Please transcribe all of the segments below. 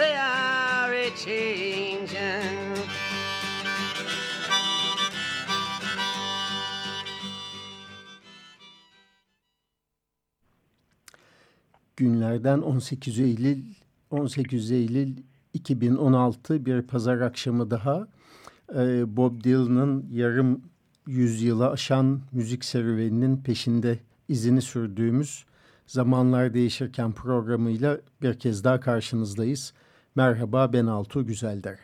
they are a changing. günlerden 18 Eylül 18 Eylül 2016 bir pazar akşamı daha e, Bob Dylan'ın yarım yüzyıla aşan müzik serüveninin peşinde izini sürdüğümüz Zamanlar Değişirken programıyla bir kez daha karşınızdayız. Merhaba ben Altuğ Güzeldere.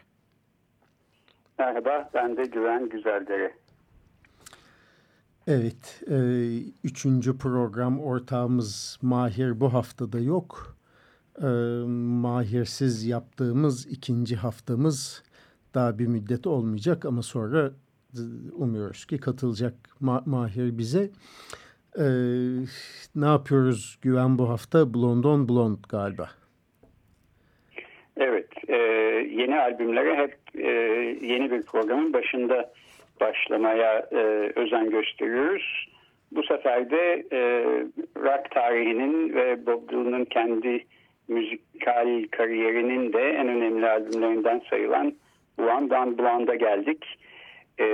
Merhaba, ben de Güven Güzeldere. Evet, e, üçüncü program ortağımız Mahir bu haftada yok. E, Mahirsiz yaptığımız ikinci haftamız daha bir müddet olmayacak ama sonra e, umuyoruz ki katılacak Ma Mahir bize. E, ne yapıyoruz Güven bu hafta? Blondon Blond galiba. Evet, e, yeni albümlere hep e, yeni bir programın başında başlamaya e, özen gösteriyoruz. Bu sefer de e, rock tarihinin ve Bob Dylan'ın kendi müzikal kariyerinin de en önemli albümlerinden sayılan One Blonde'a geldik. E,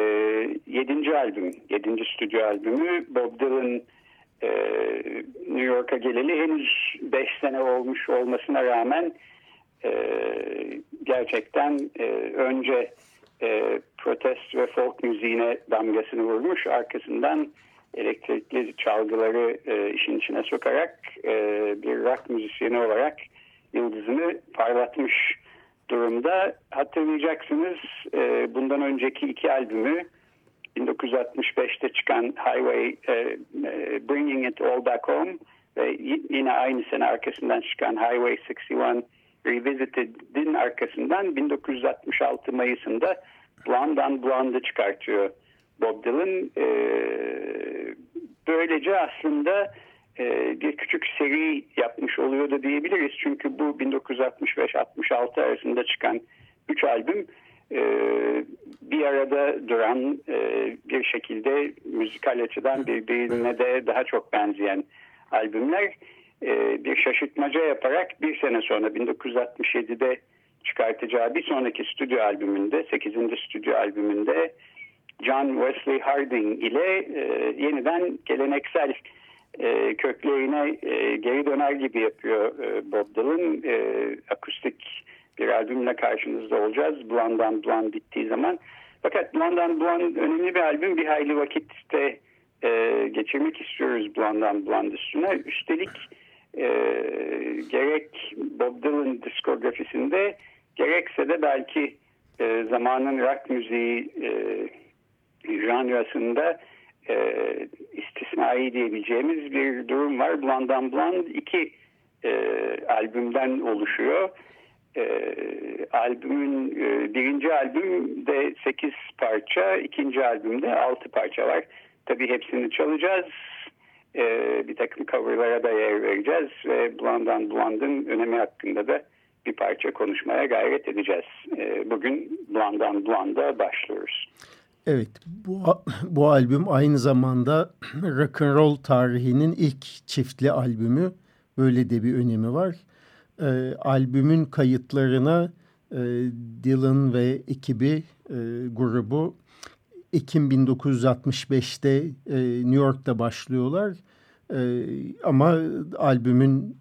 yedinci albüm, yedinci stüdyo albümü Bob Dylan e, New York'a geleli henüz beş sene olmuş olmasına rağmen gerçekten e, önce e, protest ve folk müziğine damgasını vurmuş. Arkasından elektrikli çalgıları e, işin içine sokarak e, bir rock müzisyeni olarak yıldızını parlatmış durumda. Hatırlayacaksınız e, bundan önceki iki albümü 1965'te çıkan Highway e, e, Bringing It All Back Home ve yine aynı sene arkasından çıkan Highway 61 Revisited'in arkasından 1966 Mayıs'ında Blonde'dan Blonde çıkartıyor Bob Dylan. E, böylece aslında e, bir küçük seri yapmış oluyor da diyebiliriz. Çünkü bu 1965-66 arasında çıkan 3 albüm e, bir arada duran e, bir şekilde müzikal açıdan birbirine de daha çok benzeyen albümler e, bir şaşırtmaca yaparak bir sene sonra 1967'de çıkartacağı bir sonraki stüdyo albümünde 8. stüdyo albümünde John Wesley Harding ile e, yeniden geleneksel e, köklerine e, geri döner gibi yapıyor e, Bob Dylan. Akustik bir albümle karşınızda olacağız. Blonde bittiği zaman. Fakat Blonde'dan Blonde önemli bir albüm. Bir hayli vakitte geçirmek istiyoruz Blonde üstüne. Üstelik e, gerek Bob Dylan diskografisinde gerekse de belki e, zamanın rock müziği e, janrasında e, istisnai diyebileceğimiz bir durum var. Blonde'dan Blonde iki e, albümden oluşuyor. E, albümün e, birinci albümde sekiz parça, ikinci albümde altı parça var. Tabii hepsini çalacağız. E, bir takım coverlara da yer vereceğiz ve Blonde'dan Blonde'ın önemi hakkında da bir parça konuşmaya gayret edeceğiz. E, bugün Blonde'dan Blonde'a başlıyoruz. Evet, bu, bu albüm aynı zamanda rock and roll tarihinin ilk çiftli albümü. Böyle de bir önemi var. E, albümün kayıtlarına e, Dylan ve ekibi e, grubu Ekim 1965'te e, New York'ta başlıyorlar. E, ama albümün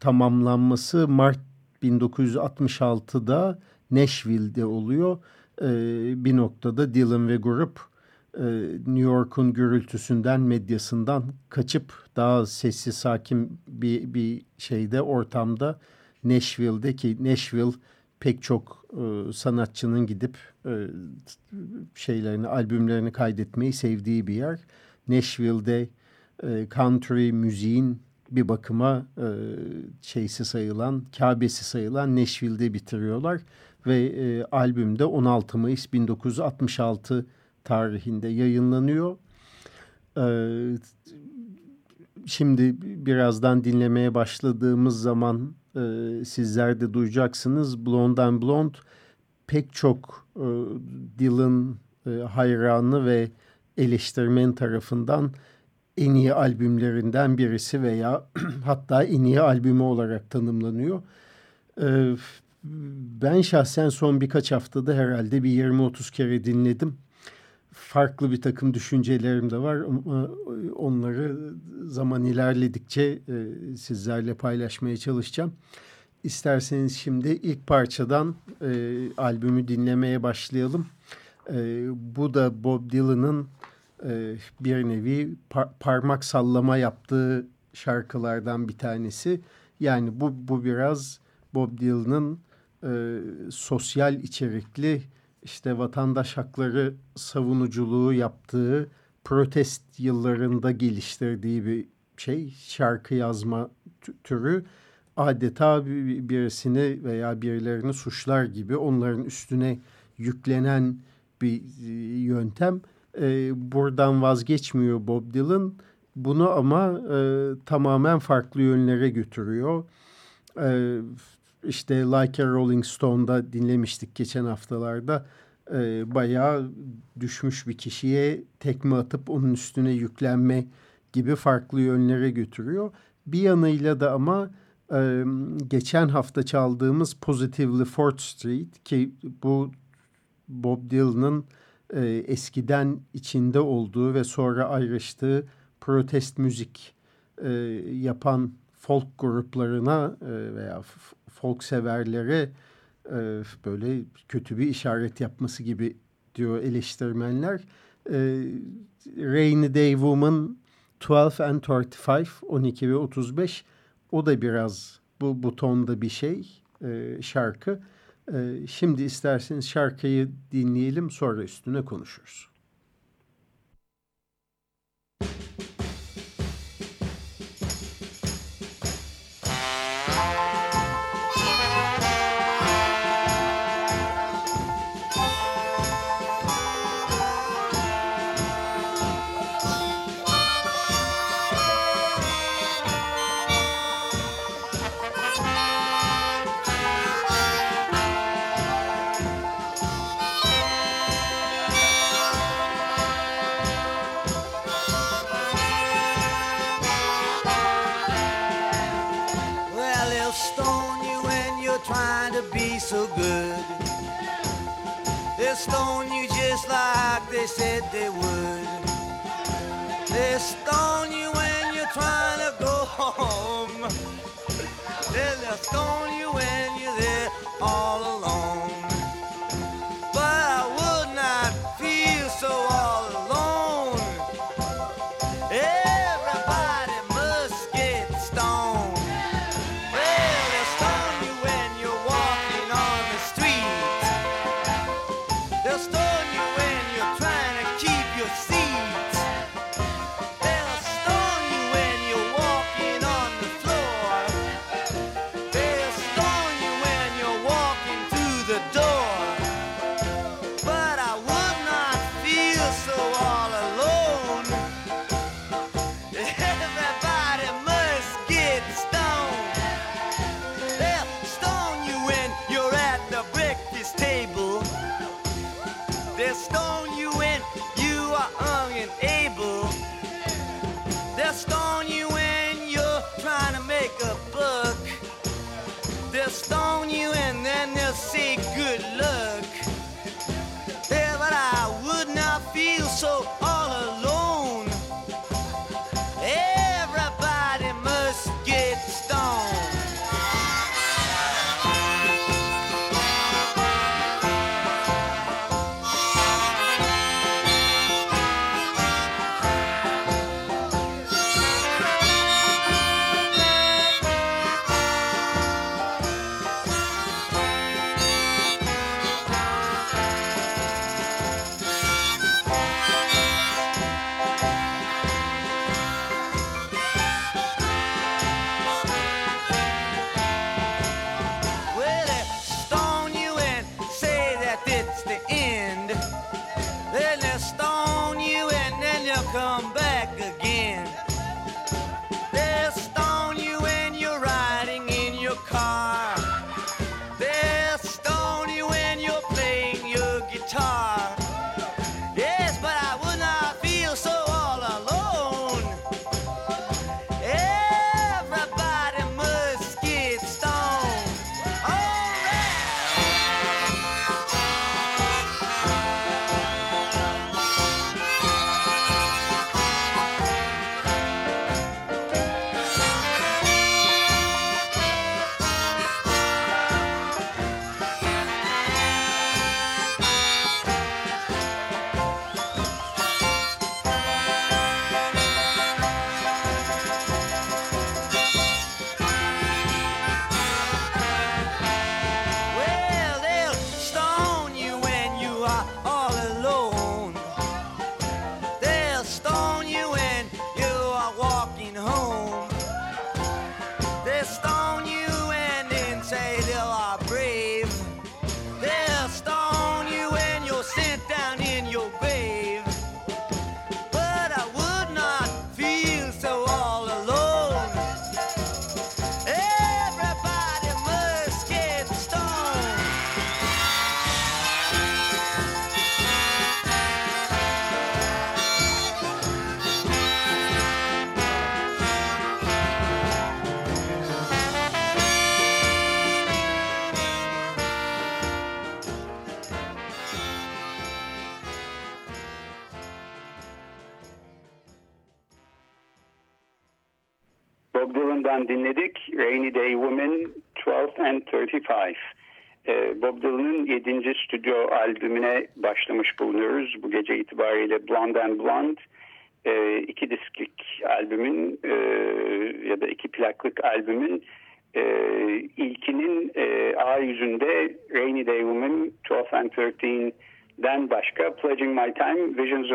tamamlanması Mart 1966'da Nashville'de oluyor. E, bir noktada Dylan ve grup e, New York'un gürültüsünden, medyasından kaçıp daha sessiz, sakin bir, bir şeyde, ortamda Nashville'de ki Nashville pek çok e, sanatçının gidip e, şeylerini, albümlerini kaydetmeyi sevdiği bir yer. Nashville'de e, country müziğin bir bakıma e, şeysi sayılan, Kabe'si sayılan Nashville'de bitiriyorlar. Ve e, albümde 16 Mayıs 1966 tarihinde yayınlanıyor. E, şimdi birazdan dinlemeye başladığımız zaman e, sizler de duyacaksınız. Blonde and Blonde pek çok e, Dylan e, hayranı ve eleştirmen tarafından en iyi albümlerinden birisi veya hatta en iyi albümü olarak tanımlanıyor. Ee, ben şahsen son birkaç haftada herhalde bir 20-30 kere dinledim. Farklı bir takım düşüncelerim de var. Onları zaman ilerledikçe e, sizlerle paylaşmaya çalışacağım. İsterseniz şimdi ilk parçadan e, albümü dinlemeye başlayalım. E, bu da Bob Dylan'ın e, bir nevi par parmak sallama yaptığı şarkılardan bir tanesi. Yani bu, bu biraz Bob Dylan'ın e, sosyal içerikli işte vatandaş hakları savunuculuğu yaptığı protest yıllarında geliştirdiği bir şey şarkı yazma türü adeta birisini veya birilerini suçlar gibi onların üstüne yüklenen bir e, yöntem e, buradan vazgeçmiyor Bob Dylan. Bunu ama e, tamamen farklı yönlere götürüyor. E, işte Like a Rolling Stone'da dinlemiştik geçen haftalarda. E, bayağı düşmüş bir kişiye tekme atıp onun üstüne yüklenme gibi farklı yönlere götürüyor. Bir yanıyla da ama e, geçen hafta çaldığımız Positively Fourth Street ki bu Bob Dylan'ın e, eskiden içinde olduğu ve sonra ayrıştığı protest müzik e, yapan folk gruplarına e, veya folk severlere e, böyle kötü bir işaret yapması gibi diyor eleştirmenler. E, Rainy Day Woman 12 and 35, 12 ve 35 o da biraz bu, bu tonda bir şey e, şarkı. Ee, şimdi isterseniz şarkıyı dinleyelim sonra üstüne konuşuruz. said they would. They stone you when you're trying to go home. They'll stone you. Stone.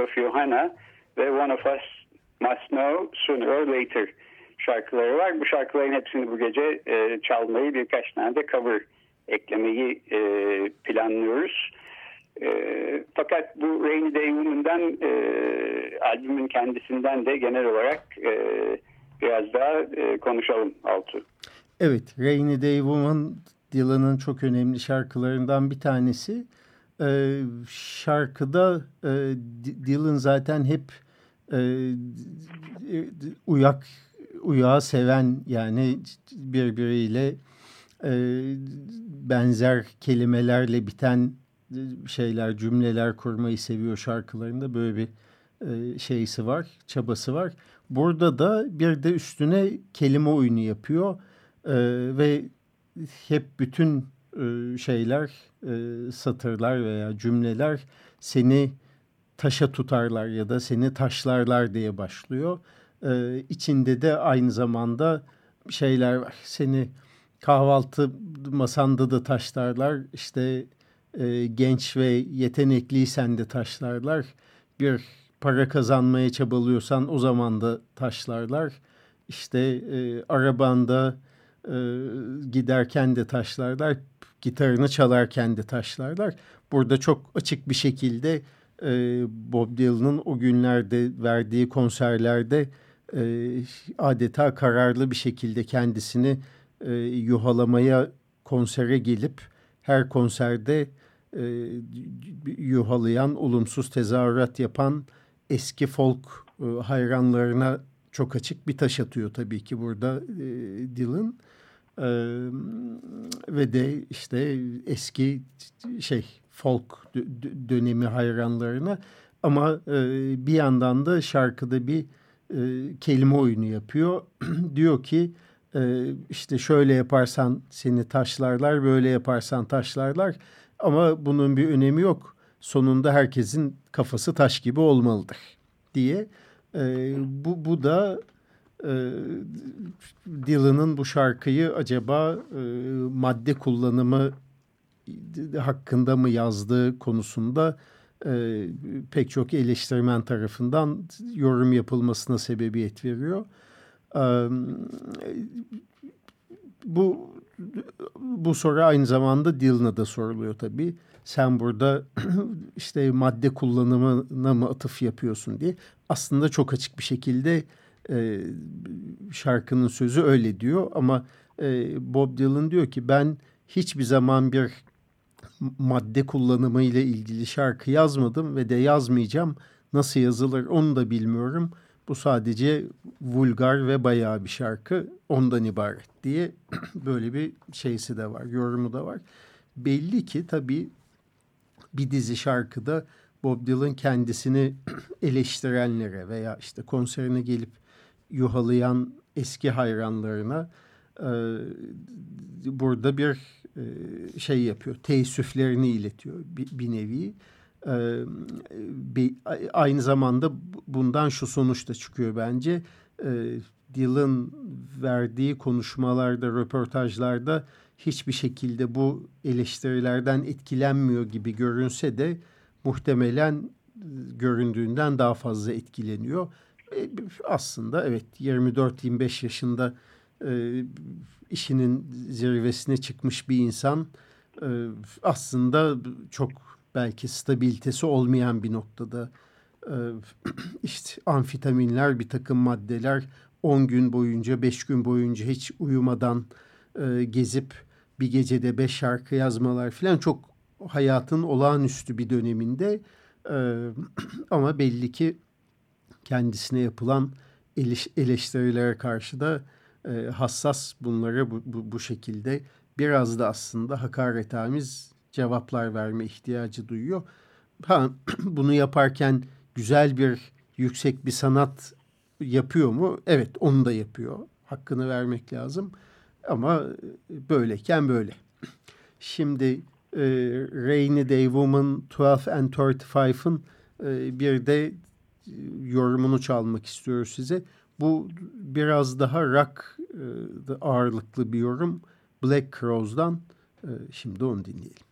Of Johanna ve One of Us Must Know Sooner or Later şarkıları var. Bu şarkıların hepsini bu gece e, çalmayı birkaç tane de cover eklemeyi e, planlıyoruz. E, fakat bu Rainy Day Woman'dan e, albümün kendisinden de genel olarak e, biraz daha e, konuşalım Altu. Evet, Rainy Day Woman Dylan'ın çok önemli şarkılarından bir tanesi. Ee, şarkıda e, Dylan zaten hep e, uyak uyağı seven yani birbiriyle e, benzer kelimelerle biten şeyler, cümleler kurmayı seviyor şarkılarında. Böyle bir e, şeysi var, çabası var. Burada da bir de üstüne kelime oyunu yapıyor. E, ve hep bütün şeyler, satırlar veya cümleler seni taşa tutarlar ya da seni taşlarlar diye başlıyor. E, içinde de aynı zamanda şeyler var. Seni kahvaltı masanda da taşlarlar. İşte genç ve yetenekliysen de taşlarlar. Bir para kazanmaya çabalıyorsan o zaman da taşlarlar. İşte e, arabanda e, giderken de taşlarlar. Gitarını çalarken de taşlarlar. Burada çok açık bir şekilde e, Bob Dylan'ın o günlerde verdiği konserlerde e, adeta kararlı bir şekilde kendisini e, yuhalamaya konsere gelip her konserde e, yuhalayan, olumsuz tezahürat yapan eski folk e, hayranlarına çok açık bir taş atıyor tabii ki burada e, Dylan. E, ve de işte eski şey folk dönemi hayranlarına ama e, bir yandan da şarkıda bir e, kelime oyunu yapıyor. Diyor ki e, işte şöyle yaparsan seni taşlarlar, böyle yaparsan taşlarlar ama bunun bir önemi yok. Sonunda herkesin kafası taş gibi olmalıdır diye. E, bu, bu da Dylan'ın bu şarkıyı acaba e, madde kullanımı hakkında mı yazdığı konusunda e, pek çok eleştirmen tarafından yorum yapılmasına sebebiyet veriyor. E, bu bu soru aynı zamanda Dylan'a da soruluyor tabii. Sen burada işte madde kullanımına mı atıf yapıyorsun diye. Aslında çok açık bir şekilde e, şarkının sözü öyle diyor. Ama e, Bob Dylan diyor ki ben hiçbir zaman bir madde kullanımı ile ilgili şarkı yazmadım ve de yazmayacağım. Nasıl yazılır onu da bilmiyorum. Bu sadece vulgar ve bayağı bir şarkı ondan ibaret diye böyle bir şeysi de var, yorumu da var. Belli ki tabii bir dizi şarkıda Bob Dylan kendisini eleştirenlere veya işte konserine gelip yuhalayan eski hayranlarına e, burada bir e, şey yapıyor, teessüflerini iletiyor bir, bir nevi. E, bir, aynı zamanda bundan şu sonuç da çıkıyor bence. E, Dylan verdiği konuşmalarda, röportajlarda hiçbir şekilde bu eleştirilerden etkilenmiyor gibi görünse de muhtemelen göründüğünden daha fazla etkileniyor. E, aslında evet 24-25 yaşında e, işinin zirvesine çıkmış bir insan e, aslında çok belki stabilitesi olmayan bir noktada e, işte amfitaminler bir takım maddeler 10 gün boyunca 5 gün boyunca hiç uyumadan e, gezip bir gecede beş şarkı yazmalar falan çok hayatın olağanüstü bir döneminde e, ama belli ki kendisine yapılan eleştirilere karşı da e, hassas bunlara bu, bu, bu şekilde biraz da aslında hakaretamiz cevaplar verme ihtiyacı duyuyor. Ha, bunu yaparken güzel bir yüksek bir sanat yapıyor mu? Evet onu da yapıyor. hakkını vermek lazım. Ama böyleyken böyle. Şimdi e, Rainy Day Woman 12 and 35'ın e, bir de yorumunu çalmak istiyoruz size. Bu biraz daha rock e, ağırlıklı bir yorum. Black Crowes'dan e, şimdi onu dinleyelim.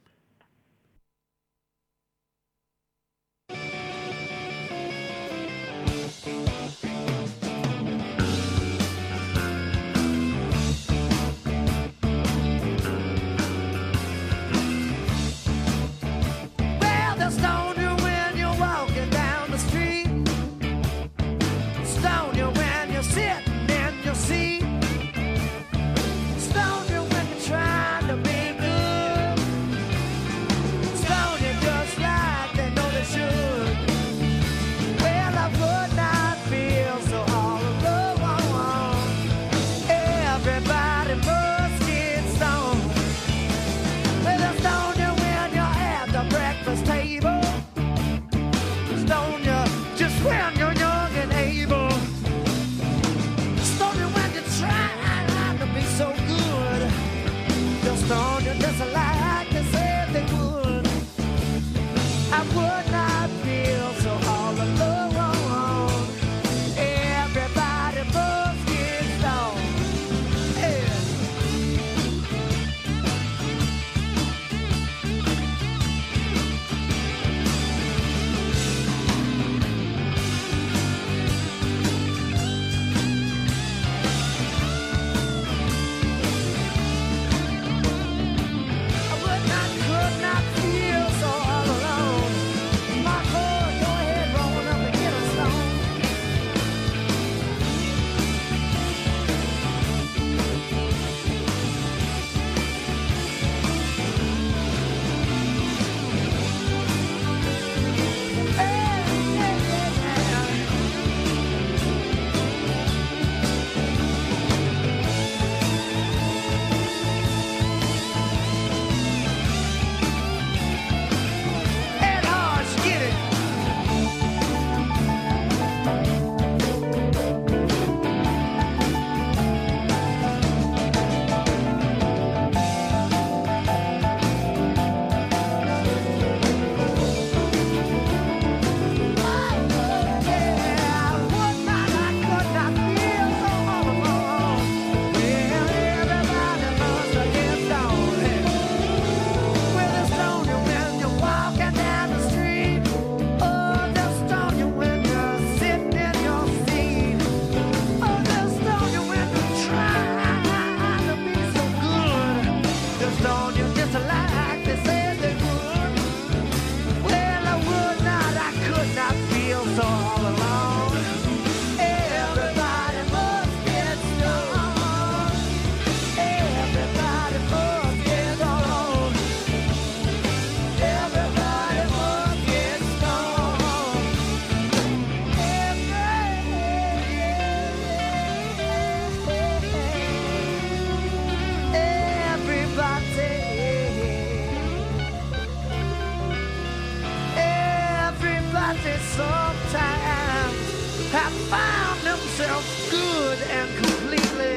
have found themselves good and completely.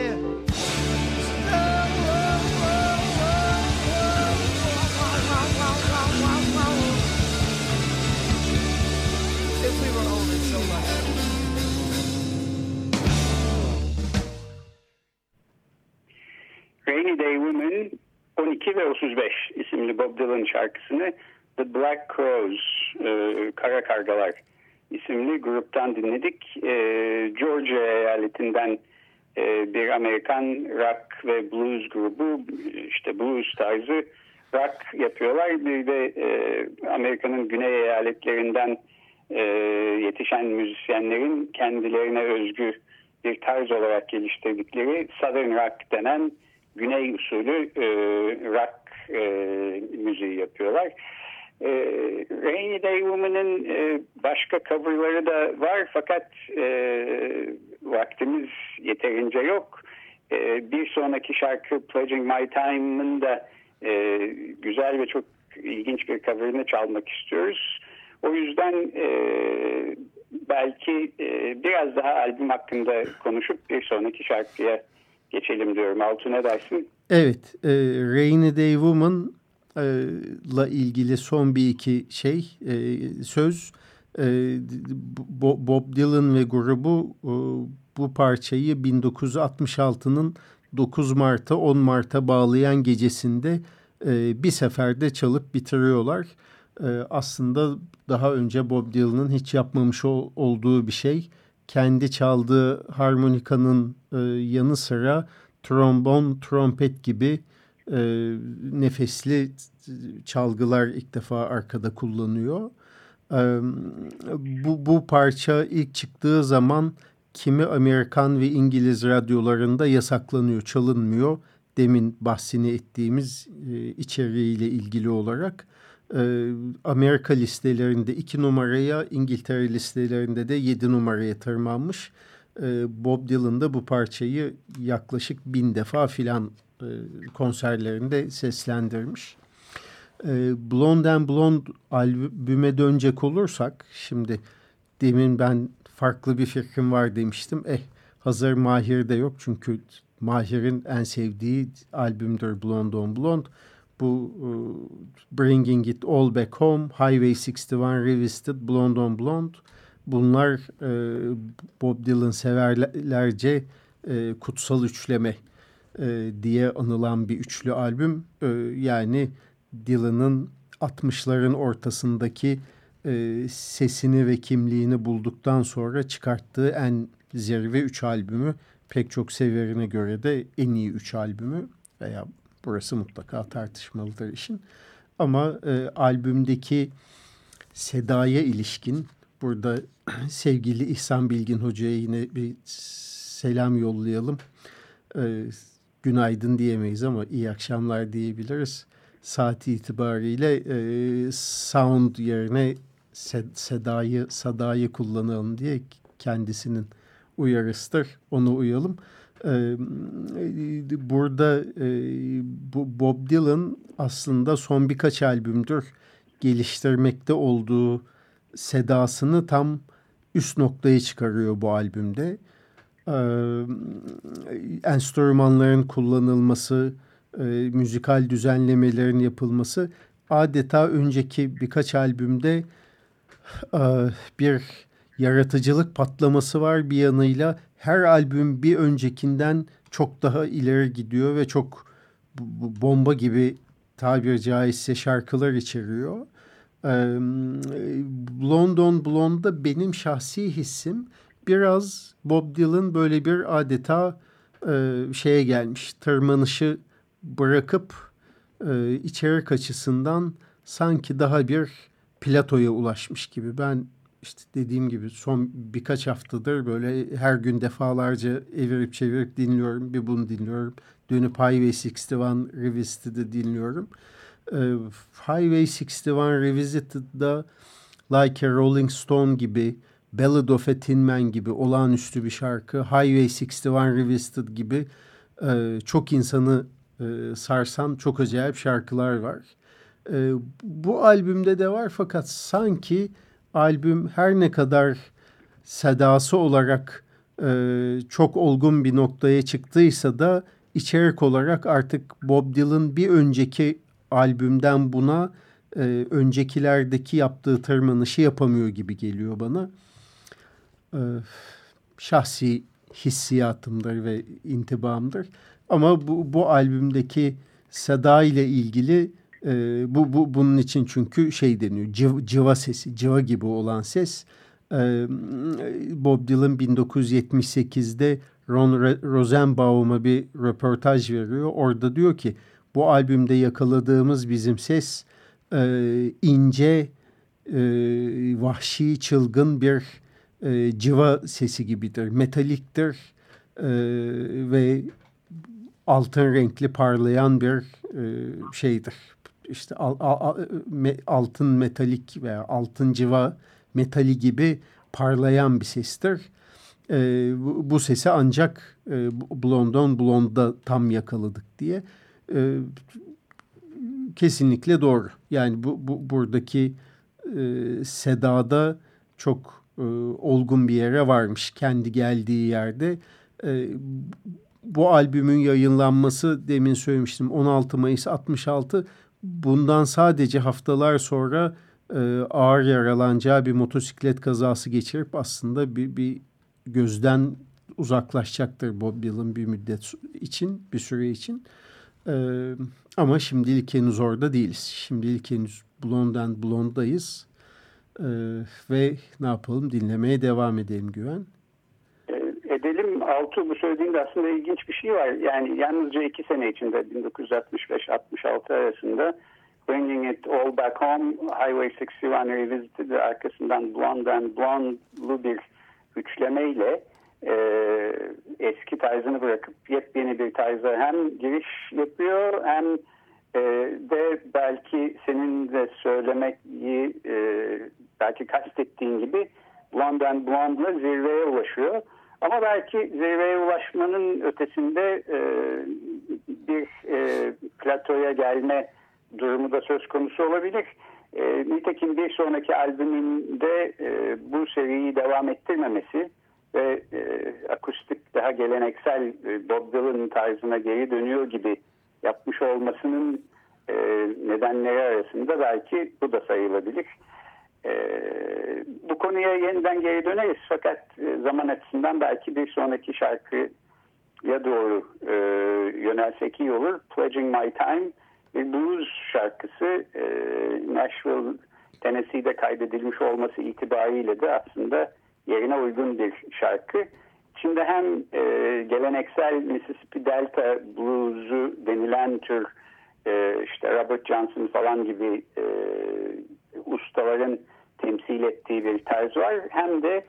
Rainy Day Women, 12 ve 35 isimli Bob Dylan şarkısını The Black Crows, uh, e, Kara Kargalar isimli gruptan dinledik. E, Georgia eyaletinden e, bir Amerikan rock ve blues grubu işte blues tarzı rock yapıyorlar. Bir de e, Amerika'nın güney eyaletlerinden e, yetişen müzisyenlerin kendilerine özgü bir tarz olarak geliştirdikleri Southern Rock denen güney usulü e, rock e, müziği yapıyorlar. Rainy Day Woman'ın başka coverları da var fakat e, vaktimiz yeterince yok. E, bir sonraki şarkı Pledging My Time'ın da e, güzel ve çok ilginç bir coverını çalmak istiyoruz. O yüzden belki biraz daha albüm hakkında konuşup bir sonraki şarkıya geçelim diyorum. Altu ne dersin? Evet, Rainy Day Woman e, la ilgili son bir iki şey e, söz. E, Bob Dylan ve grubu e, bu parçayı 1966'nın 9 Mart'a 10 Mart'a bağlayan gecesinde e, bir seferde çalıp bitiriyorlar. E, aslında daha önce Bob Dylan'ın hiç yapmamış ol, olduğu bir şey. Kendi çaldığı harmonikanın e, yanı sıra trombon, trompet gibi e, nefesli çalgılar ilk defa arkada kullanıyor. E, bu, bu parça ilk çıktığı zaman kimi Amerikan ve İngiliz radyolarında yasaklanıyor, çalınmıyor. Demin bahsini ettiğimiz e, içeriğiyle ilgili olarak. Amerika listelerinde iki numaraya, İngiltere listelerinde de yedi numaraya tırmanmış. Bob Dylan da bu parçayı yaklaşık bin defa filan e, konserlerinde seslendirmiş. E, Blonde and Blonde albüme dönecek olursak, şimdi demin ben farklı bir fikrim var demiştim. Eh hazır Mahir de yok çünkü Mahir'in en sevdiği albümdür Blonde on Blonde. Bu uh, Bringing It All Back Home, Highway 61 Revisited, Blonde on Blonde. Bunlar e, Bob Dylan severlerce e, kutsal üçleme e, diye anılan bir üçlü albüm. E, yani Dylan'ın 60'ların ortasındaki e, sesini ve kimliğini bulduktan sonra çıkarttığı en zirve üç albümü pek çok severine göre de en iyi üç albümü veya burası mutlaka tartışmalıdır işin. Ama e, albümdeki Seda'ya ilişkin burada sevgili İhsan Bilgin Hoca'ya yine bir selam yollayalım. E, günaydın diyemeyiz ama iyi akşamlar diyebiliriz. Saat itibariyle e, sound yerine sedayı, sadayı kullanalım diye kendisinin uyarısıdır. Ona uyalım. Ee, burada e, Bob Dylan aslında son birkaç albümdür geliştirmekte olduğu sedasını tam üst noktaya çıkarıyor bu albümde. Ee, enstrümanların kullanılması, e, müzikal düzenlemelerin yapılması adeta önceki birkaç albümde ee, bir yaratıcılık patlaması var bir yanıyla. Her albüm bir öncekinden çok daha ileri gidiyor ve çok bomba gibi tabiri caizse şarkılar içeriyor. London Blonde'da benim şahsi hissim biraz Bob Dylan böyle bir adeta e, şeye gelmiş. Tırmanışı bırakıp e, içerik açısından sanki daha bir platoya ulaşmış gibi. Ben işte dediğim gibi son birkaç haftadır böyle her gün defalarca evirip çevirip dinliyorum. Bir bunu dinliyorum. Dönüp Highway 61 Revisited'ı dinliyorum. Ee, Highway 61 Revisited'da Like a Rolling Stone gibi Ballad of a Tin Man gibi olağanüstü bir şarkı. Highway 61 Revisited gibi e, çok insanı e, sarsan çok acayip şarkılar var. E, bu albümde de var fakat sanki albüm her ne kadar sedası olarak e, çok olgun bir noktaya çıktıysa da içerik olarak artık Bob Dylan bir önceki albümden buna e, öncekilerdeki yaptığı tırmanışı yapamıyor gibi geliyor bana. E, şahsi hissiyatımdır ve intibamdır. Ama bu, bu albümdeki Seda ile ilgili e, bu, bu bunun için çünkü şey deniyor civ, civa sesi, civa gibi olan ses. E, Bob Dylan 1978'de Ron Rosenbaum'a bir röportaj veriyor. Orada diyor ki bu albümde yakaladığımız bizim ses e, ince, e, vahşi, çılgın bir e, civa sesi gibidir. Metaliktir e, ve altın renkli parlayan bir e, şeydir işte al, al, me, altın metalik veya altın civa metali gibi parlayan bir sestir. E, bu, bu sesi ancak e, Blondon Blonde'da tam yakaladık diye. E, kesinlikle doğru. Yani bu, bu buradaki e, sedada çok e, olgun bir yere varmış kendi geldiği yerde. E, bu albümün yayınlanması demin söylemiştim 16 Mayıs 66 bundan sadece haftalar sonra e, ağır yaralanacağı bir motosiklet kazası geçirip aslında bir, bir gözden uzaklaşacaktır Bob Dylan bir müddet için, bir süre için. Ee, ama şimdilik henüz orada değiliz. Şimdilik henüz Blonde and Blonde'dayız. Ee, ve ne yapalım dinlemeye devam edelim Güven. Ee, edelim. Altu bu söylediğinde aslında ilginç bir şey var. Yani yalnızca iki sene içinde 1965-66 arasında Bringing It All Back Home, Highway 61 Revisited arkasından Blonde and Blonde'lu bir üçlemeyle e, eski tarzını bırakıp yepyeni bir tarza hem giriş yapıyor hem e, de belki senin de söylemeyi e, belki kastettiğin gibi Blonde and Blonde'la zirveye ulaşıyor. Ama belki zirveye ulaşmanın ötesinde e, bir e, platoya gelme durumu da söz konusu olabilir. E, nitekim bir sonraki albümünde e, bu seriyi devam ettirmemesi ve e, akustik daha geleneksel e, Bob Dylan tarzına geri dönüyor gibi yapmış olmasının e, nedenleri arasında belki bu da sayılabilir. E, bu konuya yeniden geri döneriz fakat e, zaman açısından belki bir sonraki şarkıya doğru e, yönelsek iyi olur. Pledging My Time bir blues şarkısı e, Nashville, Tennessee'de kaydedilmiş olması itibariyle de aslında yerine uygun bir şarkı. Şimdi hem e, geleneksel Mississippi Delta blues'u denilen tür e, işte Robert Johnson falan gibi e, ustaların temsil ettiği bir tarz var. Hem de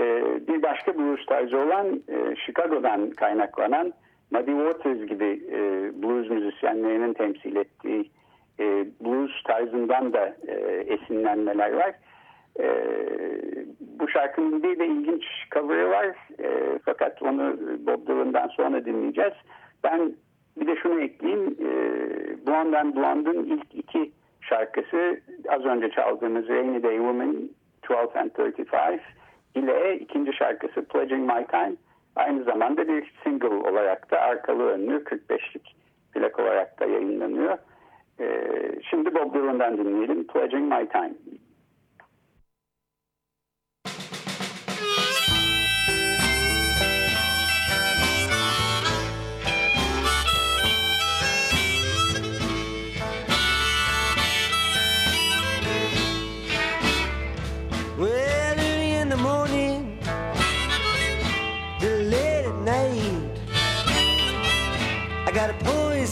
e, bir başka blues tarzı olan e, Chicago'dan kaynaklanan Muddy Waters gibi e, blues müzisyenlerinin temsil ettiği e, blues tarzından da e, esinlenmeler var. E, bu şarkının bir de ilginç cover'ı var. E, fakat onu Bob Dylan'dan sonra dinleyeceğiz. Ben bir de şunu ekleyeyim. E, Blonde and Blonde'ın ilk iki şarkısı az önce çaldığımız Rainy Day Woman 12 and 35 ile ikinci şarkısı Pledging My Time aynı zamanda bir single olarak da arkalı önlü 45'lik plak olarak da yayınlanıyor. Ee, şimdi Bob Dylan'dan dinleyelim Pledging My Time.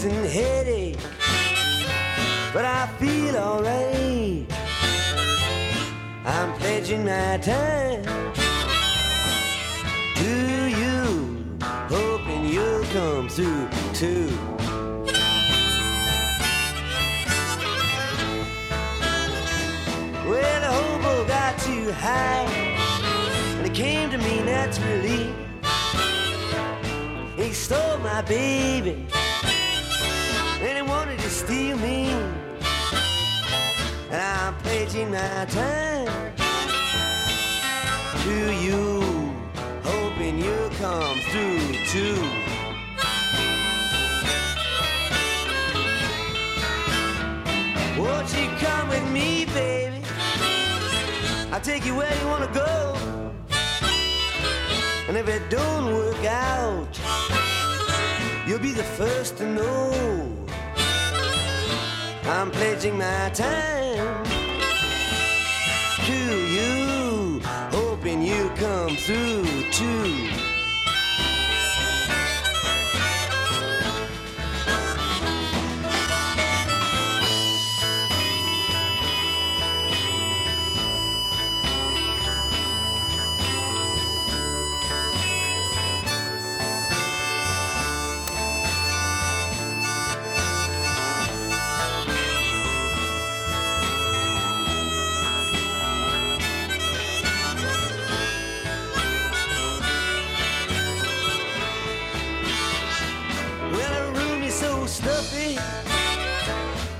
Poison headache, but I feel alright. I'm pledging my time to you, hoping you'll come through too. Well, the hobo got too high, and it came to me naturally. He stole my baby steal me. And I'm pledging my time to you, hoping you'll come through too. Won't you come with me, baby? I'll take you where you wanna go. And if it don't work out, you'll be the first to know. I'm pledging my time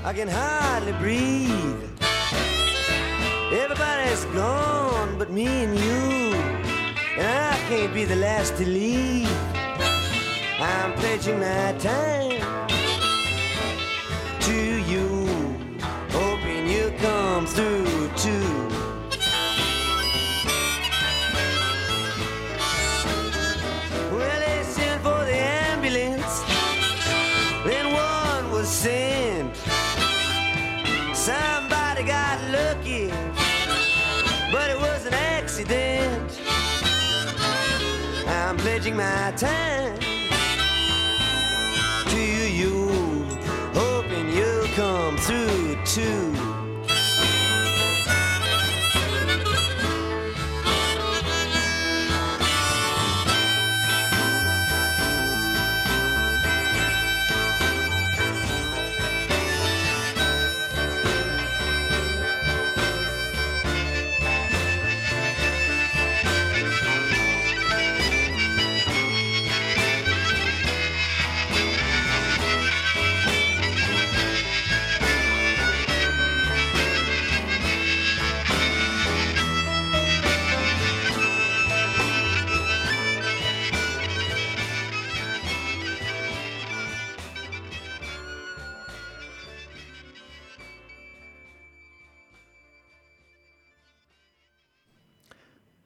I can hardly breathe. Everybody's gone but me and you. And I can't be the last to leave. I'm pledging my time to you. Hoping you come through too. Well, they sent for the ambulance. Then one was sent. Pledging my time to you, hoping you'll come through too.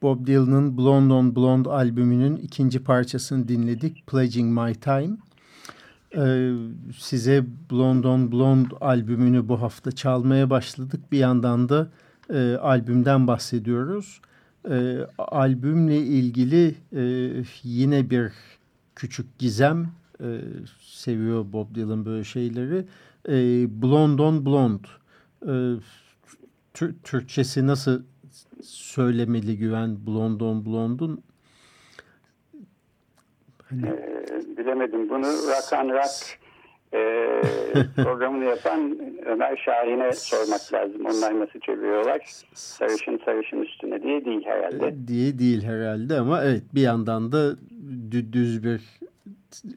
Bob Dylan'ın Blonde on Blonde albümünün ikinci parçasını dinledik. Pledging My Time. Ee, size Blonde on Blonde albümünü bu hafta çalmaya başladık. Bir yandan da e, albümden bahsediyoruz. E, albümle ilgili e, yine bir küçük gizem. E, seviyor Bob Dylan böyle şeyleri. E, Blonde on Blonde. E, Türkçesi nasıl söylemeli güven Blondon Blond'un? Hani... Ee, bilemedim bunu Rock and Rock e, programını yapan Ömer Şahin'e sormak lazım. Onlar nasıl çeviriyorlar? Sarışın sarışın üstüne diye değil herhalde. E, diye değil herhalde ama evet bir yandan da düz bir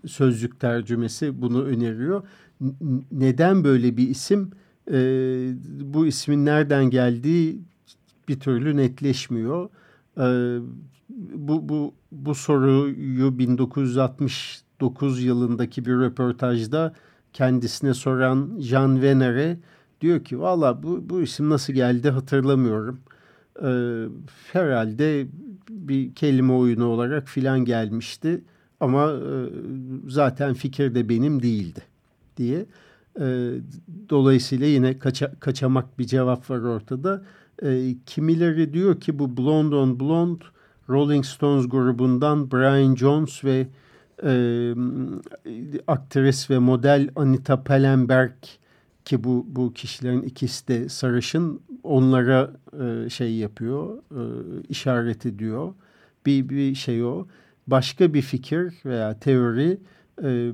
sözlük tercümesi bunu öneriyor. Neden böyle bir isim? Ee, bu ismin nereden geldiği bir türlü netleşmiyor. Ee, bu, bu, bu soruyu 1969 yılındaki bir röportajda kendisine soran Jean Venere diyor ki valla bu, bu isim nasıl geldi hatırlamıyorum. Ee, herhalde bir kelime oyunu olarak filan gelmişti ama e, zaten fikir de benim değildi diye. E, dolayısıyla yine kaça, kaçamak bir cevap var ortada. E, kimileri diyor ki bu Blonde on Blonde Rolling Stones grubundan Brian Jones ve e, aktris ve model Anita Pallenberg ki bu bu kişilerin ikisi de sarışın onlara e, şey yapıyor e, işaret ediyor. Bir bir şey o. Başka bir fikir veya teori e,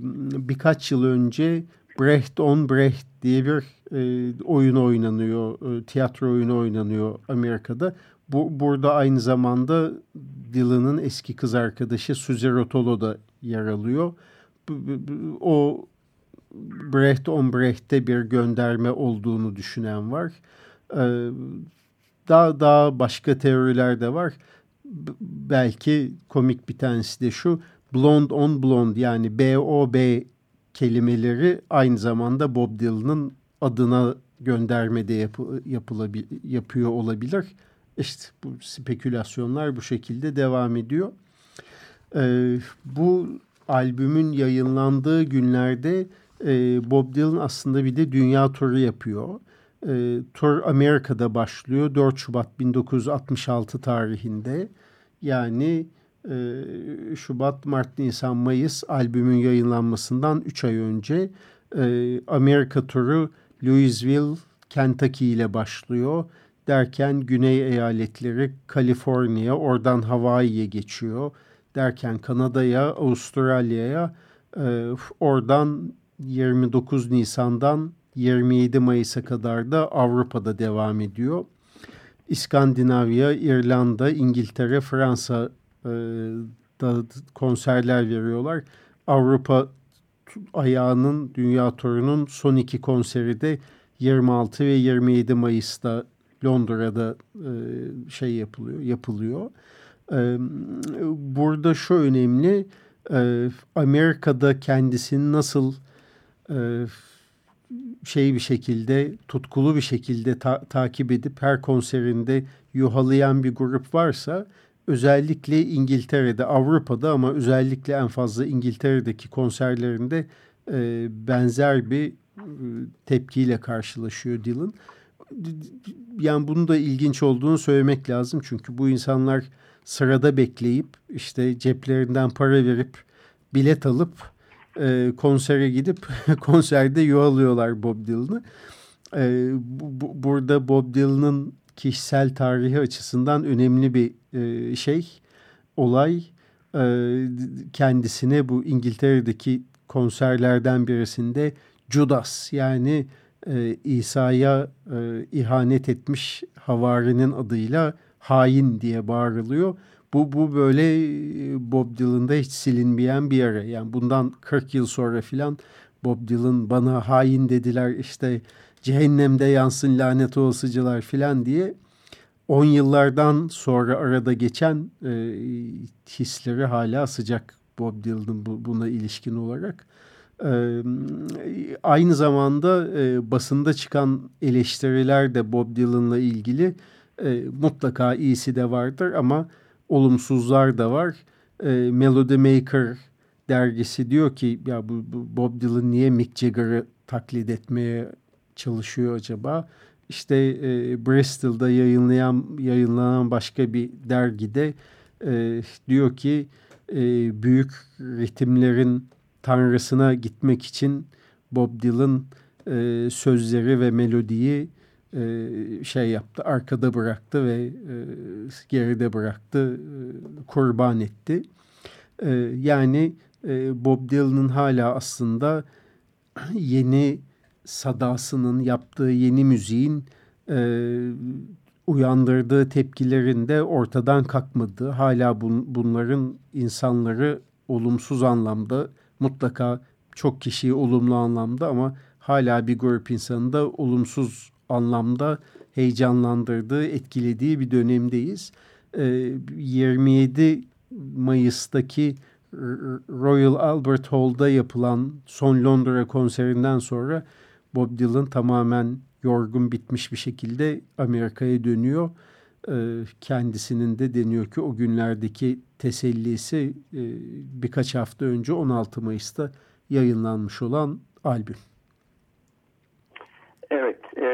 birkaç yıl önce Brecht on Brecht diye bir e, oyun oynanıyor, e, tiyatro oyunu oynanıyor Amerika'da. Bu burada aynı zamanda Dylan'ın eski kız arkadaşı Suzy Rotolo da yer alıyor. O Brecht on Brecht'te bir gönderme olduğunu düşünen var. Ee, daha daha başka teoriler de var. Belki komik bir tanesi de şu. Blonde on blonde yani B-O-B kelimeleri aynı zamanda Bob Dylan'ın adına göndermede yapı, yapılabil, yapıyor olabilir. İşte bu spekülasyonlar bu şekilde devam ediyor. Ee, bu albümün yayınlandığı günlerde e, Bob Dylan aslında bir de dünya turu yapıyor. E, tur Amerika'da başlıyor 4 Şubat 1966 tarihinde. Yani e, Şubat, Mart, Nisan, Mayıs albümün yayınlanmasından 3 ay önce e, Amerika turu Louisville, Kentucky ile başlıyor. Derken Güney eyaletleri Kaliforniya, oradan Hawaii'ye geçiyor. Derken Kanada'ya, Avustralya'ya, e, oradan 29 Nisan'dan 27 Mayıs'a kadar da Avrupa'da devam ediyor. İskandinavya, İrlanda, İngiltere, Fransa da konserler veriyorlar. Avrupa ayağının dünya turunun son iki konseri de 26 ve 27 Mayıs'ta Londra'da e, şey yapılıyor, yapılıyor. E, burada şu önemli, e, Amerika'da kendisini nasıl e, şey bir şekilde, tutkulu bir şekilde ta takip edip her konserinde yuhalayan bir grup varsa özellikle İngiltere'de, Avrupa'da ama özellikle en fazla İngiltere'deki konserlerinde e, benzer bir e, tepkiyle karşılaşıyor Dylan. Yani bunun da ilginç olduğunu söylemek lazım. Çünkü bu insanlar sırada bekleyip işte ceplerinden para verip bilet alıp e, konsere gidip konserde yuvalıyorlar Bob Dylan'ı. E, bu, burada Bob Dylan'ın kişisel tarihi açısından önemli bir e, şey, olay. E, kendisine bu İngiltere'deki konserlerden birisinde Judas yani e, İsa'ya ihanet etmiş havarinin adıyla hain diye bağırılıyor. Bu, bu böyle Bob Dylan'da hiç silinmeyen bir yere. Yani bundan 40 yıl sonra filan Bob Dylan bana hain dediler işte cehennemde yansın lanet olasıcılar filan diye 10 yıllardan sonra arada geçen e, hisleri hala sıcak Bob Dylan'ın bu, buna ilişkin olarak. E, aynı zamanda e, basında çıkan eleştiriler de Bob Dylan'la ilgili e, mutlaka iyisi de vardır ama olumsuzlar da var. E, Melody Maker dergisi diyor ki ya bu, bu Bob Dylan niye Mick Jagger'ı taklit etmeye çalışıyor acaba? İşte e, Bristol'da yayınlayan yayınlanan başka bir dergide e, diyor ki e, büyük ritimlerin tanrısına gitmek için Bob Dylan e, sözleri ve melodiyi e, şey yaptı, arkada bıraktı ve e, geride bıraktı, e, kurban etti. E, yani e, Bob Dylan'ın hala aslında yeni sadasının yaptığı yeni müziğin e, uyandırdığı tepkilerin de ortadan kalkmadığı, hala bun, bunların insanları olumsuz anlamda mutlaka çok kişiyi olumlu anlamda ama hala bir grup insanı da olumsuz anlamda heyecanlandırdığı, etkilediği bir dönemdeyiz. E, 27 Mayıs'taki Royal Albert Hall'da yapılan son Londra konserinden sonra Bob Dylan tamamen yorgun bitmiş bir şekilde Amerika'ya dönüyor. Ee, kendisinin de deniyor ki o günlerdeki tesellisi e, birkaç hafta önce 16 Mayıs'ta yayınlanmış olan albüm. Evet, e,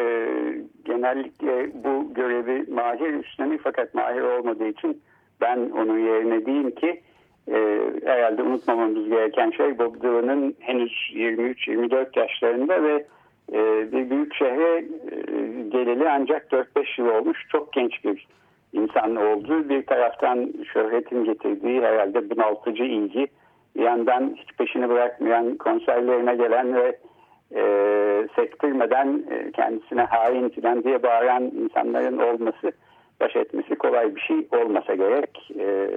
genellikle bu görevi Mahir üstleniyor fakat Mahir olmadığı için ben onun yerine diyeyim ki e, herhalde unutmamamız gereken şey Bob Dylan'ın henüz 23-24 yaşlarında ve e, bir büyük şehre e, geleli ancak 4-5 yıl olmuş çok genç bir insan oldu. Bir taraftan şöhretin getirdiği herhalde bunaltıcı ilgi bir yandan hiç peşini bırakmayan konserlerine gelen ve e, sektirmeden e, kendisine hain filan diye bağıran insanların olması baş etmesi kolay bir şey olmasa gerek. E,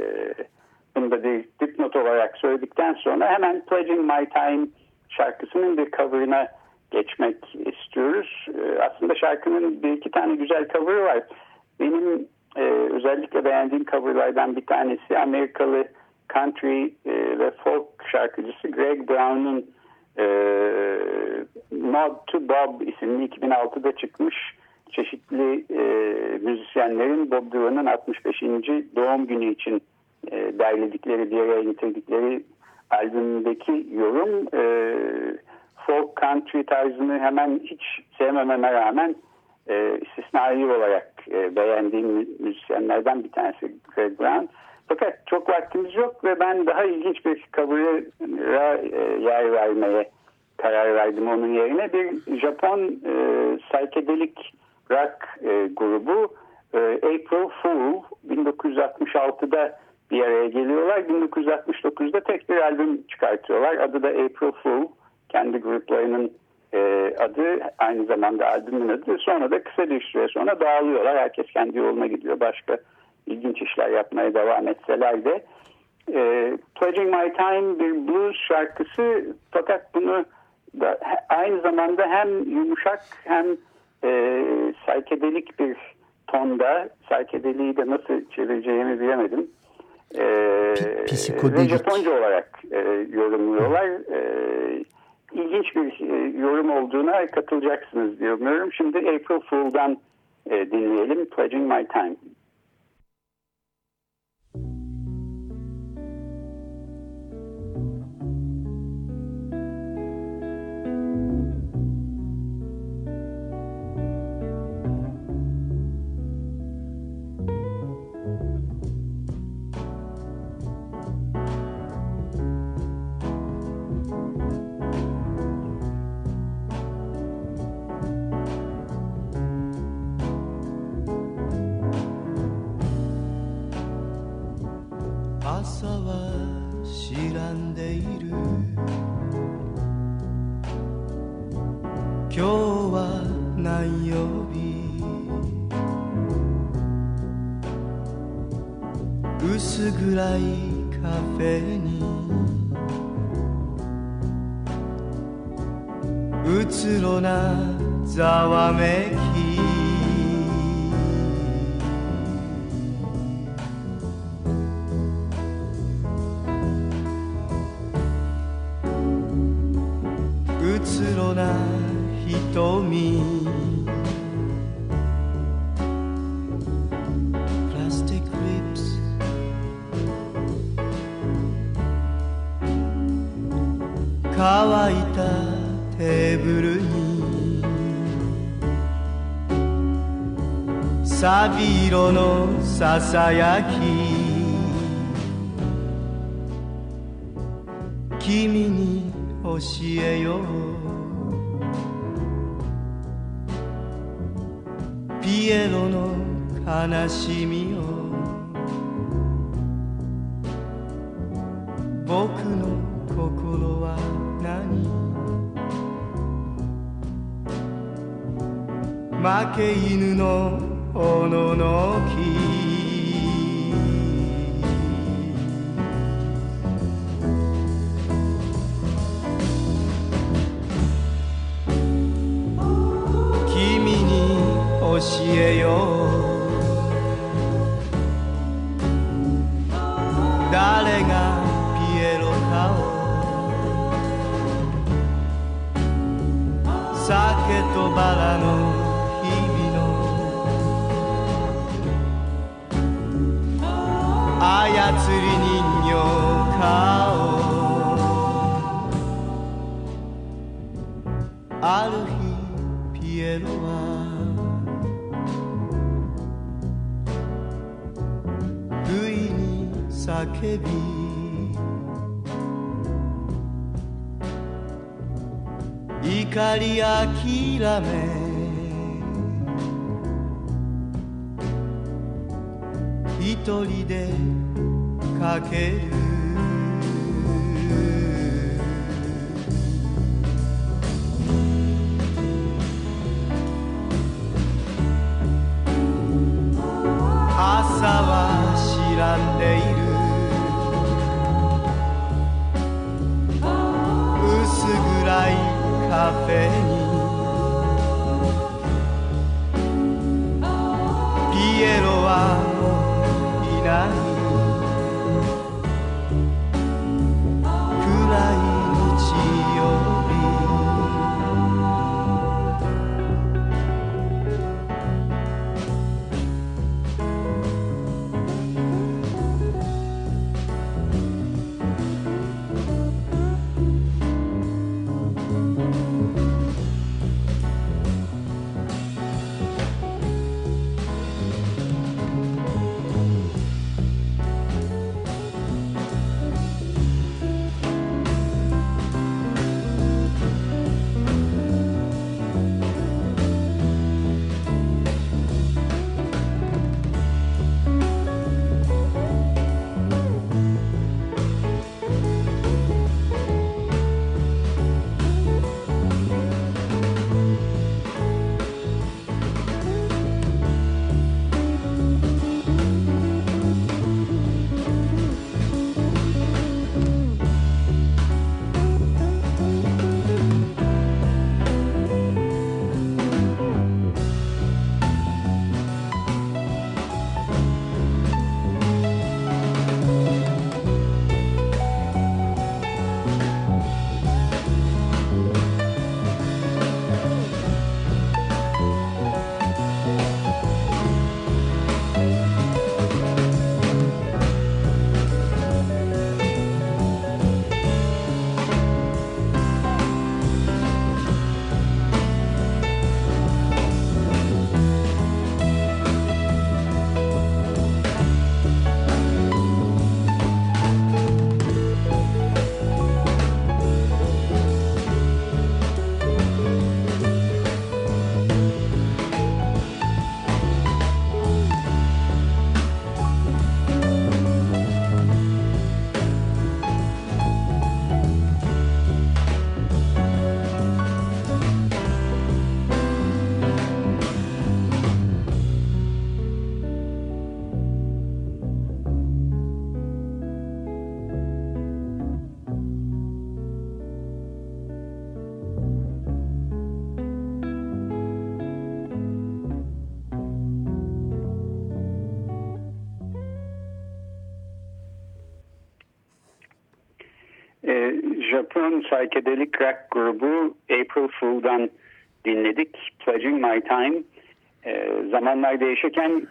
bunu da bir dipnot olarak söyledikten sonra hemen Pledging My Time şarkısının bir cover'ına geçmek istiyoruz. E, aslında şarkının bir iki tane güzel cover'ı var. Benim e, özellikle beğendiğim cover'lardan bir tanesi Amerikalı country e, ve folk şarkıcısı Greg Brown'un e, Nod to Bob isimli 2006'da çıkmış çeşitli e, müzisyenlerin Bob Dylan'ın 65. doğum günü için e, derledikleri, bir araya getirdikleri albümdeki yorum e, folk country tarzını hemen hiç sevmememe rağmen e, istisnai olarak e, beğendiğim müzisyenlerden bir tanesi Greg Brown. Fakat çok vaktimiz yok ve ben daha ilginç bir cover'a e, yer vermeye karar verdim onun yerine. Bir Japon e, psychedelic rock e, grubu e, April Fool 1966'da bir araya geliyorlar. 1969'da tek bir albüm çıkartıyorlar. Adı da April Fool. Kendi gruplarının e, adı aynı zamanda albümün adı. Sonra da kısa bir süre sonra dağılıyorlar. Herkes kendi yoluna gidiyor. Başka ilginç işler yapmaya devam etseler de. E, Pledging My Time bir blues şarkısı fakat bunu da aynı zamanda hem yumuşak hem e, saykedelik bir tonda psychedelic'i de nasıl çevireceğimi bilemedim. E, Psikodelik. ve Japonca olarak e, yorumluyorlar. E, ilginç bir e, yorum olduğuna katılacaksınız diye umuyorum. Şimdi April Fool'dan e, dinleyelim. Pledging My Time. ささやき。君に教えよう。ピエロの悲しみを。僕の心は何？負け犬のおののきえよう。誰がピエロかを。酒とバラの日々の。操り人形か。叫び怒り諦め。一人でかける。Psychedelic rock grubu April Fool'dan dinledik. Pledging My Time. E, zamanlar değişirken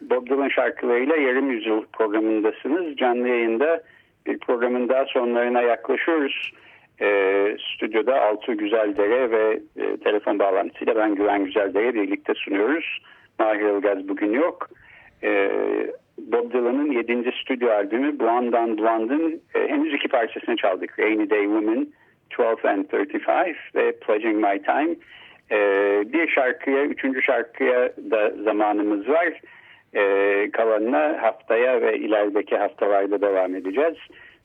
Bob Dylan şarkılarıyla yarım yüzyıl programındasınız. Canlı yayında bir programın daha sonlarına yaklaşıyoruz. E, stüdyoda Altı Güzeldere ve e, telefon bağlantısıyla ben Güven Güzeldere birlikte sunuyoruz. Mahir Ilgaz bugün yok. E, Bob Dylan'ın 7. stüdyo albümü Blonde on Blonde'ın e, henüz iki parçasını çaldık. Rainy Day Woman, 12 and 35 ve Pledging My Time. E, bir şarkıya, üçüncü şarkıya da zamanımız var. E, kalanına haftaya ve ilerideki haftalarda devam edeceğiz.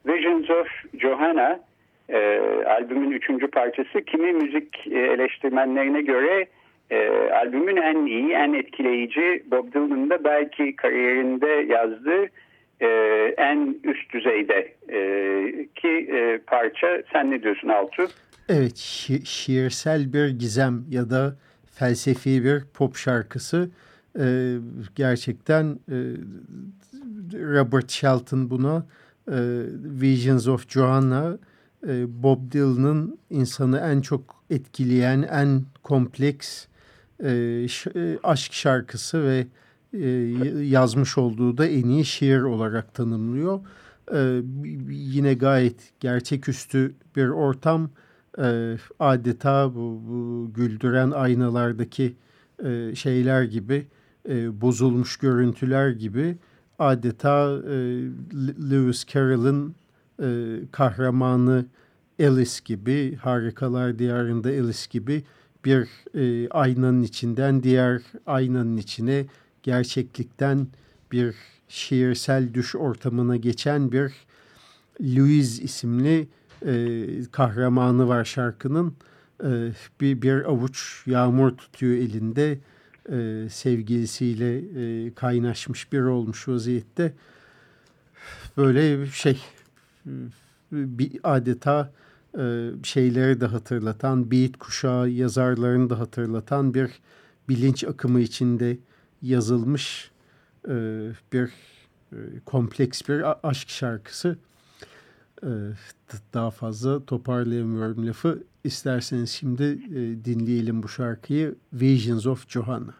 Visions of Johanna e, albümün üçüncü parçası kimi müzik eleştirmenlerine göre e, albümün en iyi, en etkileyici Bob Dylan'ın da belki kariyerinde yazdığı e, en üst düzeyde e, ki e, parça. Sen ne diyorsun Altu? Evet, şi şiirsel bir gizem ya da felsefi bir pop şarkısı. E, gerçekten e, Robert Shelton buna e, Visions of Joanna e, Bob Dylan'ın insanı en çok etkileyen, en kompleks e, e, aşk şarkısı ve e, yazmış olduğu da en iyi şiir olarak tanımlıyor. E, yine gayet gerçeküstü bir ortam. E, adeta bu, bu güldüren aynalardaki şeyler gibi, bozulmuş görüntüler gibi adeta Lewis Carroll'ın kahramanı Alice gibi, Harikalar Diyarında Alice gibi bir e, aynanın içinden diğer aynanın içine gerçeklikten bir şiirsel düş ortamına geçen bir Louise isimli e, kahramanı var şarkının. E, bir, bir avuç yağmur tutuyor elinde e, sevgilisiyle e, kaynaşmış bir olmuş vaziyette. Böyle şey bir adeta e, şeyleri de hatırlatan, beat kuşağı yazarlarını da hatırlatan bir bilinç akımı içinde yazılmış e, bir e, kompleks bir aşk şarkısı. Daha fazla toparlayamıyorum lafı. İsterseniz şimdi dinleyelim bu şarkıyı Visions of Johanna.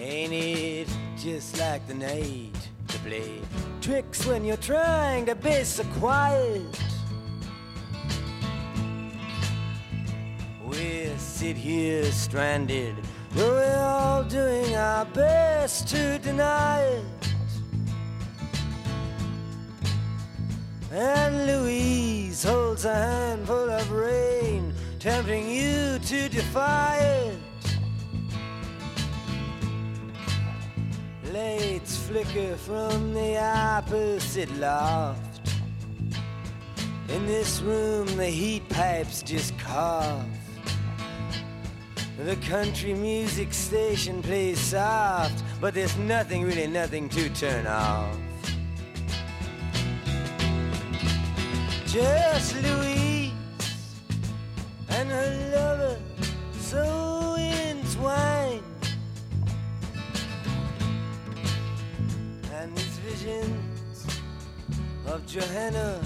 Ain't it just like the night to play tricks when you're trying to be so quiet? We sit here stranded, though we're all doing our best to deny it. And Louise holds a handful of rain, tempting you to defy it. Lights flicker from the opposite loft. In this room, the heat pipes just cough. The country music station plays soft, but there's nothing, really nothing to turn off. Just Louise and her lover so visions of Johanna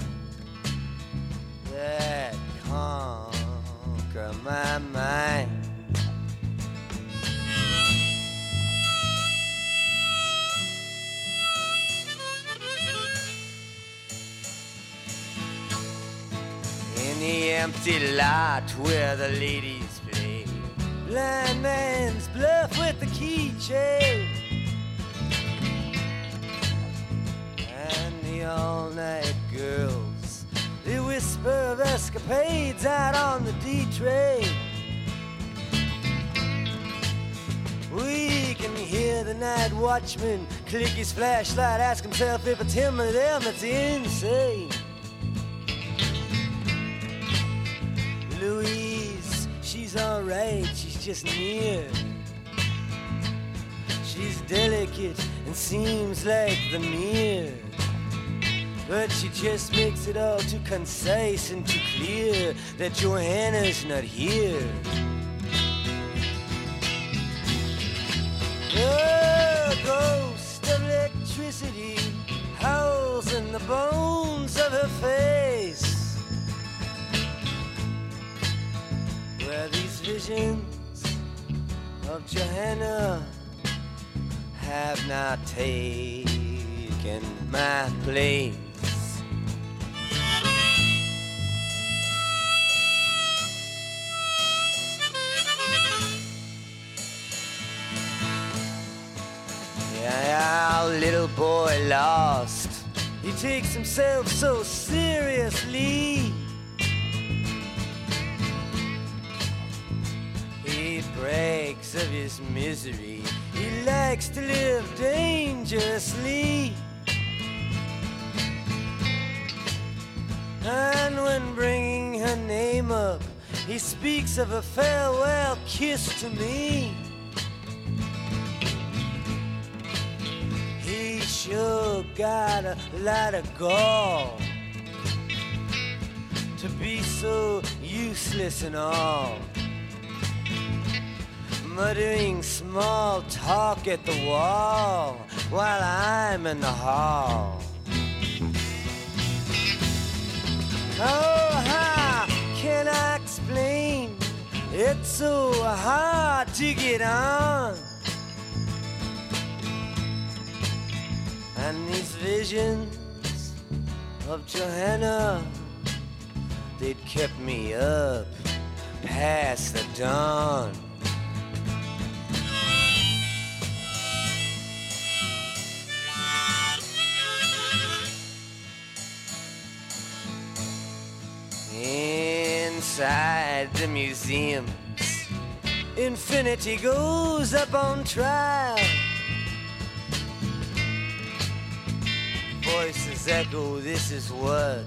that conquer my mind. In the empty lot where the ladies play, blind man's bluff with the keychain. All night girls. The whisper of escapades out on the D train. We can hear the night watchman click his flashlight, ask himself if it's him or them that's insane. Louise, she's alright, she's just near. She's delicate and seems like the mirror But she just makes it all too concise and too clear that Johanna's not here. The ghost of electricity howls in the bones of her face. Where these visions of Johanna have not taken my place. Our little boy lost. He takes himself so seriously. He breaks of his misery. He likes to live dangerously. And when bringing her name up, he speaks of a farewell kiss to me. Sure got a lot of gall to be so useless and all. Muttering small talk at the wall while I'm in the hall. Oh, how can I explain? It's so hard to get on. And these visions of Johanna, they'd kept me up past the dawn. Inside the museums, infinity goes up on trial. Echo, this is what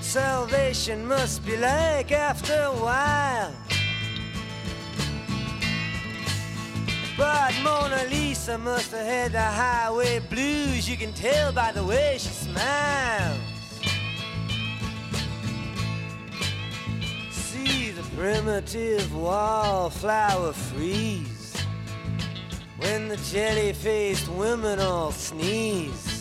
salvation must be like after a while. But Mona Lisa must have had the highway blues, you can tell by the way she smiles. See the primitive wallflower freeze when the jelly faced women all sneeze.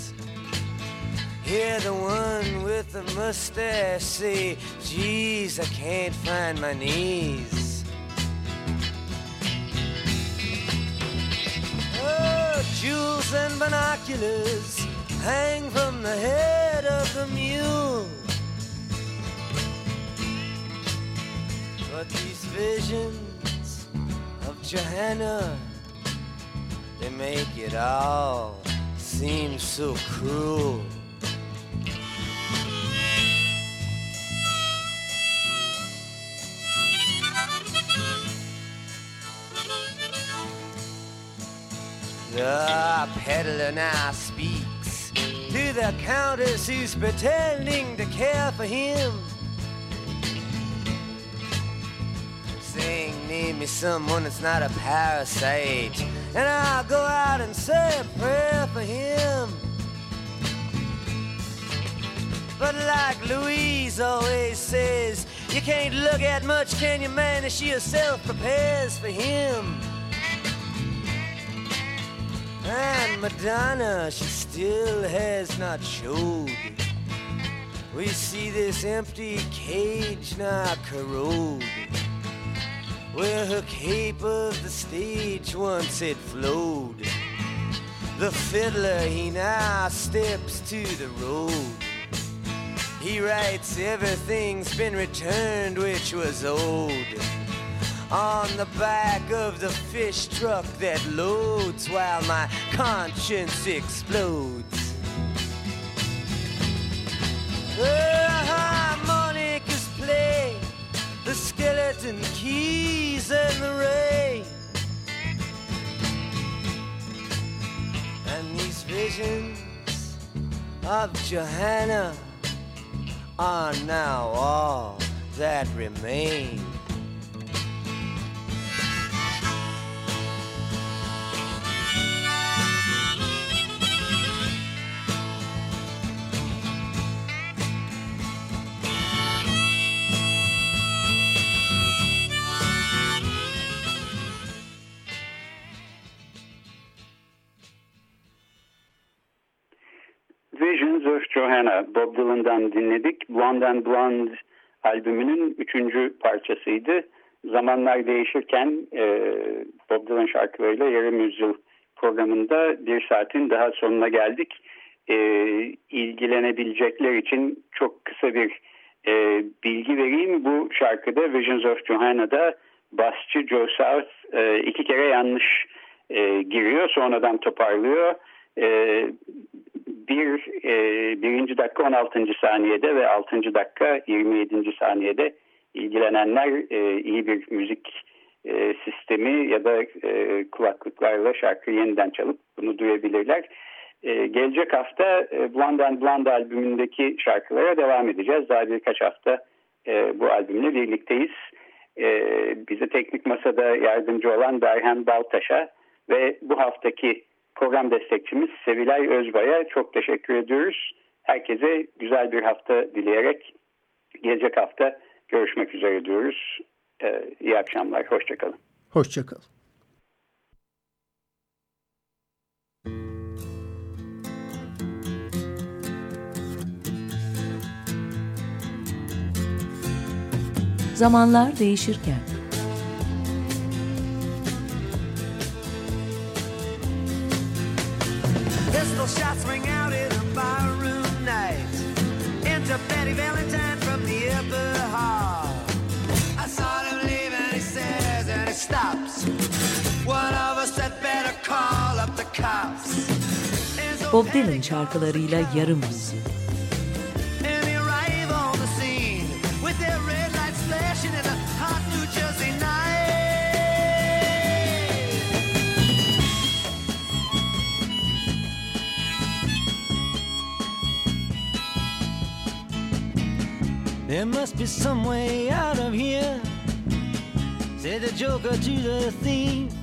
Hear the one with the mustache say, Geez, I can't find my knees. Oh, jewels and binoculars hang from the head of the mule. But these visions of Johanna, they make it all seem so cruel. The peddler now speaks to the countess who's pretending to care for him. Saying, name me someone that's not a parasite, and I'll go out and say a prayer for him. But like Louise always says, you can't look at much, can you, man? As she herself prepares for him. And Madonna, she still has not showed. We see this empty cage now corrode. Where her cape of the stage once had flowed. The fiddler, he now steps to the road. He writes, everything's been returned which was owed on the back of the fish truck that loads while my conscience explodes. Uh-huh, the harmonicas play, the skeleton keys and the rain. And these visions of Johanna are now all that remain. Johanna Bob Dylan'dan dinledik. Blonde and Blonde albümünün üçüncü parçasıydı. Zamanlar değişirken e, Bob Dylan şarkılarıyla yarım yüzyıl programında bir saatin daha sonuna geldik. E, ilgilenebilecekler için çok kısa bir e, bilgi vereyim. Bu şarkıda Visions of Johanna'da basçı Joe South e, iki kere yanlış e, giriyor. Sonradan toparlıyor. E, bir e, birinci dakika 16. saniyede ve 6. dakika 27. saniyede ilgilenenler e, iyi bir müzik e, sistemi ya da e, kulaklıklarla şarkı yeniden çalıp bunu duyabilirler. E, gelecek hafta e, Blonde and Blonde albümündeki şarkılara devam edeceğiz. Daha birkaç hafta e, bu albümle birlikteyiz. E, bize teknik masada yardımcı olan Berhan Baltaş'a ve bu haftaki program destekçimiz Sevilay Özbay'a çok teşekkür ediyoruz. Herkese güzel bir hafta dileyerek gelecek hafta görüşmek üzere diyoruz. Ee, iyi akşamlar, hoşçakalın. Hoşçakalın. Zamanlar değişirken Bob Dylan şarkılarıyla yarım yüzyıl. There must be some way out of here, said the joker to the thief.